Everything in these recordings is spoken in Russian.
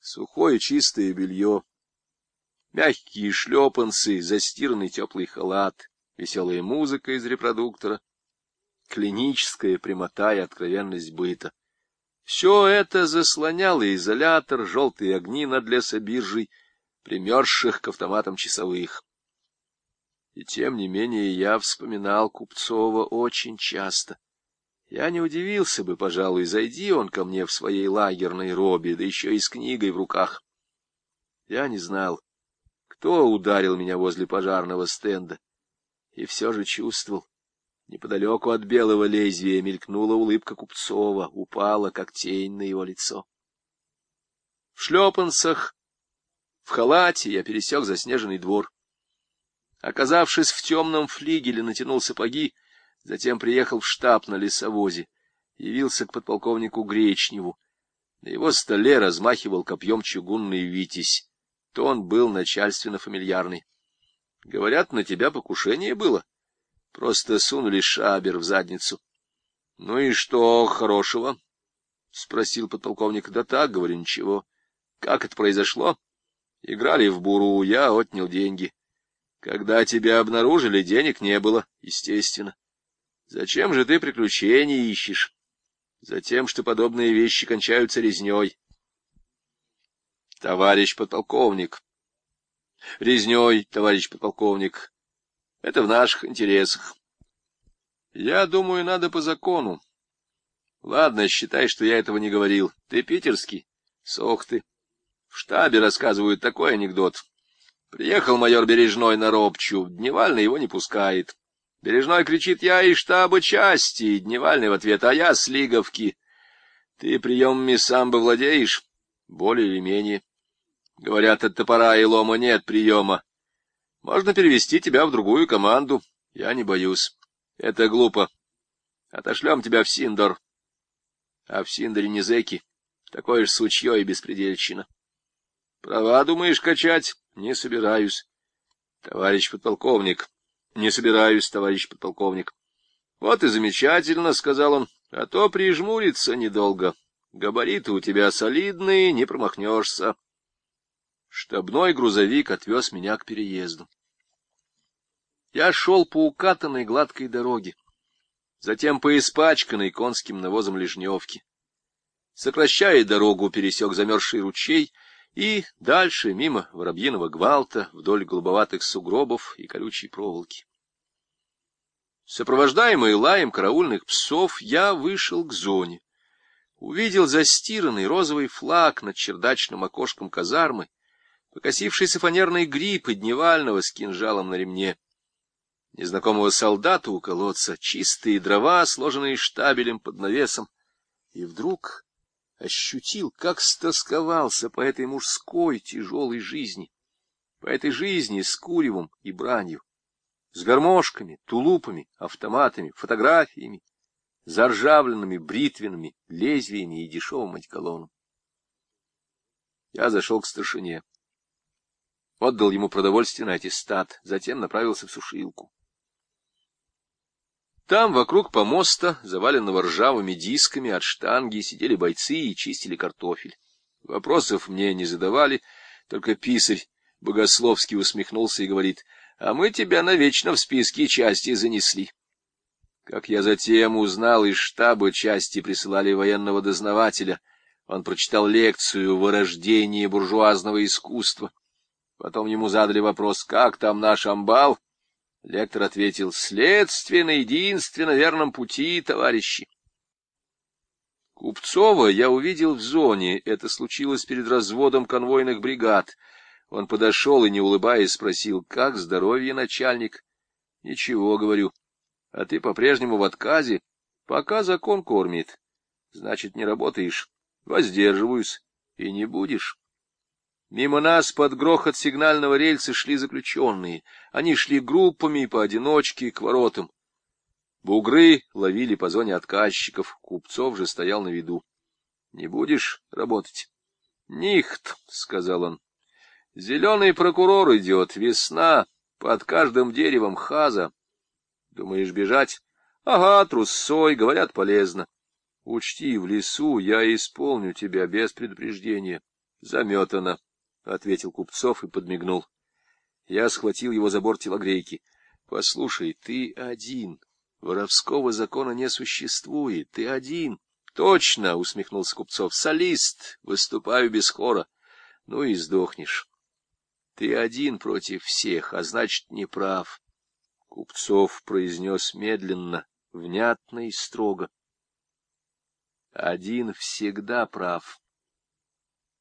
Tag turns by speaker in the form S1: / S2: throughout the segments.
S1: Сухое чистое белье, мягкие шлепанцы, застиранный теплый халат, веселая музыка из репродуктора, клиническая прямота и откровенность быта. Все это заслоняло изолятор, желтые огни над лесобиржей, примерзших к автоматам часовых. И тем не менее я вспоминал Купцова очень часто. Я не удивился бы, пожалуй, зайди он ко мне в своей лагерной робе, да еще и с книгой в руках. Я не знал, кто ударил меня возле пожарного стенда, и все же чувствовал. Неподалеку от белого лезвия мелькнула улыбка Купцова, упала, как тень на его лицо. В шлепанцах, в халате я пересек заснеженный двор. Оказавшись в темном флигеле, натянул сапоги, затем приехал в штаб на лесовозе, явился к подполковнику Гречневу. На его столе размахивал копьем чугунный витязь. Тон был начальственно-фамильярный. — Говорят, на тебя покушение было. Просто сунули шабер в задницу. — Ну и что хорошего? — спросил подполковник. — Да так, говорю, ничего. — Как это произошло? — Играли в буру, я отнял деньги. Когда тебя обнаружили, денег не было, естественно. Зачем же ты приключений ищешь? Затем, что подобные вещи кончаются резней. Товарищ подполковник. Резней, товарищ подполковник. Это в наших интересах. Я думаю, надо по закону. Ладно, считай, что я этого не говорил. Ты питерский? Сох ты. В штабе рассказывают такой анекдот. Приехал майор Бережной на Робчу, Дневальный его не пускает. Бережной кричит, я из штаба части, Дневальный в ответ, а я с Лиговки. Ты приемами сам бы владеешь? Более или менее. Говорят, от топора и лома нет приема. Можно перевести тебя в другую команду. Я не боюсь. Это глупо. Отошлем тебя в Синдор. А в Синдоре не зэки. Такое же сучье и беспредельщина. Права думаешь качать? Не собираюсь. Товарищ подполковник. Не собираюсь, товарищ подполковник. Вот и замечательно, — сказал он, — а то прижмуриться недолго. Габариты у тебя солидные, не промахнешься. Штабной грузовик отвез меня к переезду. Я шел по укатанной гладкой дороге, затем по испачканной конским навозом лежневке. Сокращая дорогу, пересек замерзший ручей — и дальше, мимо воробьиного гвалта, вдоль голубоватых сугробов и колючей проволоки. Сопровождаемый лаем караульных псов, я вышел к зоне. Увидел застиранный розовый флаг над чердачным окошком казармы, покосившийся фанерный гриб и дневального с кинжалом на ремне. Незнакомого солдата у колодца, чистые дрова, сложенные штабелем под навесом. И вдруг ощутил, как стосковался по этой мужской тяжелой жизни, по этой жизни с куревом и бранью, с гармошками, тулупами, автоматами, фотографиями, заржавленными бритвенными лезвиями и дешевым одеколоном. Я зашел к старшине, отдал ему продовольственный аттестат, затем направился в сушилку. Там, вокруг помоста, заваленного ржавыми дисками от штанги, сидели бойцы и чистили картофель. Вопросов мне не задавали, только писарь богословски усмехнулся и говорит, «А мы тебя навечно в списке части занесли». Как я затем узнал, из штаба части присылали военного дознавателя. Он прочитал лекцию «Вырождение буржуазного искусства». Потом ему задали вопрос, как там наш амбал? Лектор ответил, следствие на единственно верном пути, товарищи. Купцова я увидел в зоне, это случилось перед разводом конвойных бригад. Он подошел и, не улыбаясь, спросил, как здоровье, начальник? Ничего, говорю. А ты по-прежнему в отказе? Пока закон кормит. Значит, не работаешь? Воздерживаюсь. И не будешь. Мимо нас под грохот сигнального рельса шли заключенные. Они шли группами поодиночке к воротам. Бугры ловили по зоне отказчиков, Купцов же стоял на виду. — Не будешь работать? — Нихт, — сказал он. — Зеленый прокурор идет, весна, под каждым деревом хаза. Думаешь бежать? — Ага, трусой, говорят, полезно. Учти, в лесу я исполню тебя без предупреждения. — Заметано, — ответил Купцов и подмигнул. Я схватил его за борт телогрейки. — Послушай, ты один. Воровского закона не существует. Ты один. — Точно, — усмехнулся Купцов. — Солист. Выступаю без хора. Ну и сдохнешь. Ты один против всех, а значит, не прав. Купцов произнес медленно, внятно и строго. Один всегда прав.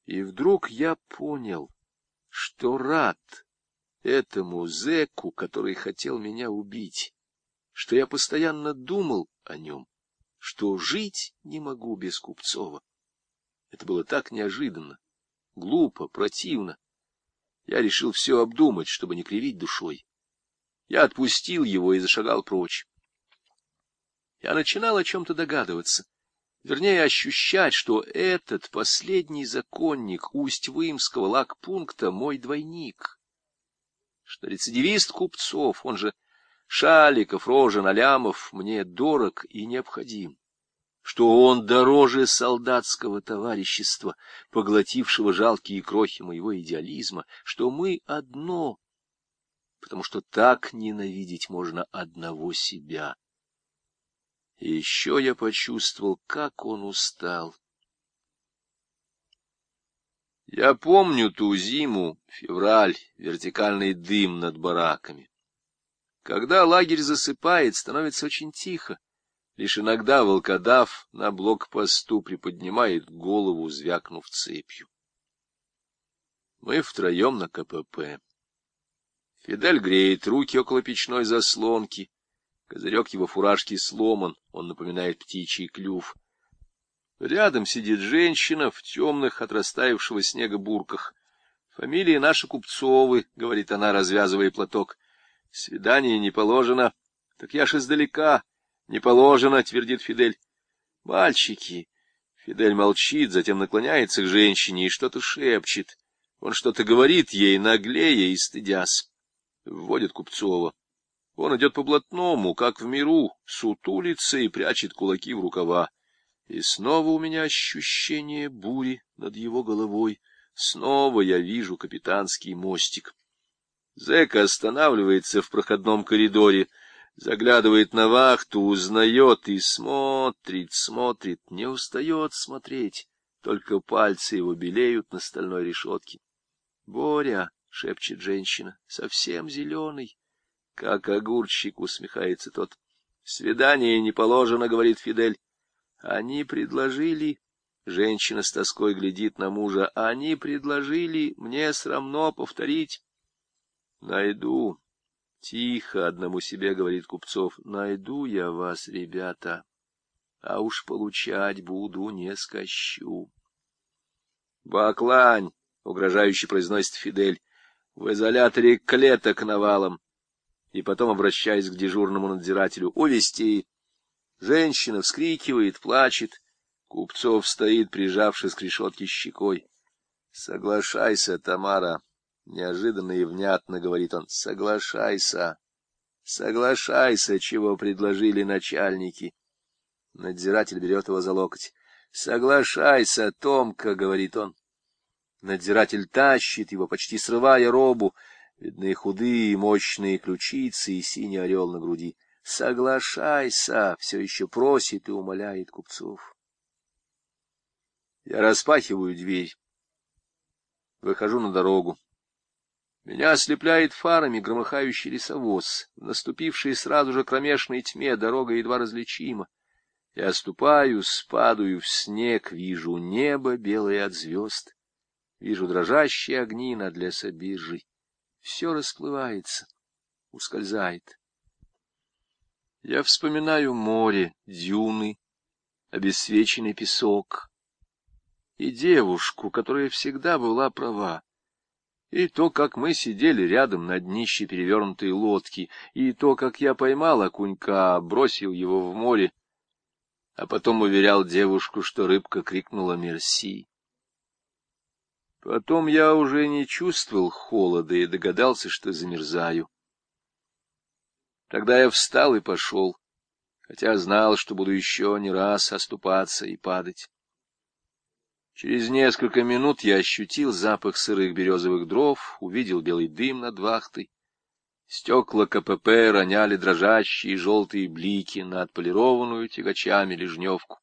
S1: И вдруг я понял, что рад этому зэку, который хотел меня убить, что я постоянно думал о нем, что жить не могу без Купцова. Это было так неожиданно, глупо, противно. Я решил все обдумать, чтобы не кривить душой. Я отпустил его и зашагал прочь. Я начинал о чем-то догадываться, вернее, ощущать, что этот последний законник Усть-Вымского лагпункта мой двойник, что рецидивист купцов, он же Шаликов, Рожин, Алямов, мне дорог и необходим, что он дороже солдатского товарищества, поглотившего жалкие крохи моего идеализма, что мы одно — потому что так ненавидеть можно одного себя. И еще я почувствовал, как он устал. Я помню ту зиму, февраль, вертикальный дым над бараками. Когда лагерь засыпает, становится очень тихо. Лишь иногда волкодав на блокпосту приподнимает голову, звякнув цепью. Мы втроем на КПП. Фидель греет руки около печной заслонки. Козырек его фуражки сломан, он напоминает птичий клюв. Рядом сидит женщина в темных от растаявшего снега бурках. Фамилия наша Купцовы, — говорит она, развязывая платок. Свидание не положено. Так я ж издалека. Не положено, — твердит Фидель. Мальчики. Фидель молчит, затем наклоняется к женщине и что-то шепчет. Он что-то говорит ей, наглея и стыдясь вводит Купцова. Он идет по блатному, как в миру, сутулится и прячет кулаки в рукава. И снова у меня ощущение бури над его головой. Снова я вижу капитанский мостик. Зэка останавливается в проходном коридоре, заглядывает на вахту, узнает и смотрит, смотрит, не устает смотреть, только пальцы его белеют на стальной решетке. — Боря! — шепчет женщина, — совсем зеленый. Как огурчик, — усмехается тот. — Свидание не положено, — говорит Фидель. Они предложили... Женщина с тоской глядит на мужа. Они предложили мне срамно повторить. Найду. Тихо одному себе, говорит Купцов. Найду я вас, ребята. А уж получать буду, не скощу. Баклань, угрожающе произносит Фидель в изоляторе клеток навалом. И потом, обращаясь к дежурному надзирателю, увести. Женщина вскрикивает, плачет. Купцов стоит, прижавшись к решетке щекой. — Соглашайся, Тамара, — неожиданно и внятно говорит он. — Соглашайся. Соглашайся, чего предложили начальники. Надзиратель берет его за локоть. — Соглашайся, Томка, — говорит он. Надзиратель тащит его, почти срывая робу. Видны худые, мощные ключицы и синий орел на груди. «Соглашайся!» — все еще просит и умоляет купцов. Я распахиваю дверь. Выхожу на дорогу. Меня ослепляет фарами громыхающий лесовоз. В наступившей сразу же кромешной тьме дорога едва различима. Я ступаю, спадаю в снег, вижу небо белое от звезд. Вижу дрожащие огни над лесобиржей. Все расплывается, ускользает. Я вспоминаю море, дюны, обесцвеченный песок и девушку, которая всегда была права. И то, как мы сидели рядом на днище перевернутой лодки, и то, как я поймал окунька, бросил его в море, а потом уверял девушку, что рыбка крикнула «Мерси». Потом я уже не чувствовал холода и догадался, что замерзаю. Тогда я встал и пошел, хотя знал, что буду еще не раз оступаться и падать. Через несколько минут я ощутил запах сырых березовых дров, увидел белый дым над вахтой. Стекла КПП роняли дрожащие желтые блики на отполированную тягачами лежневку.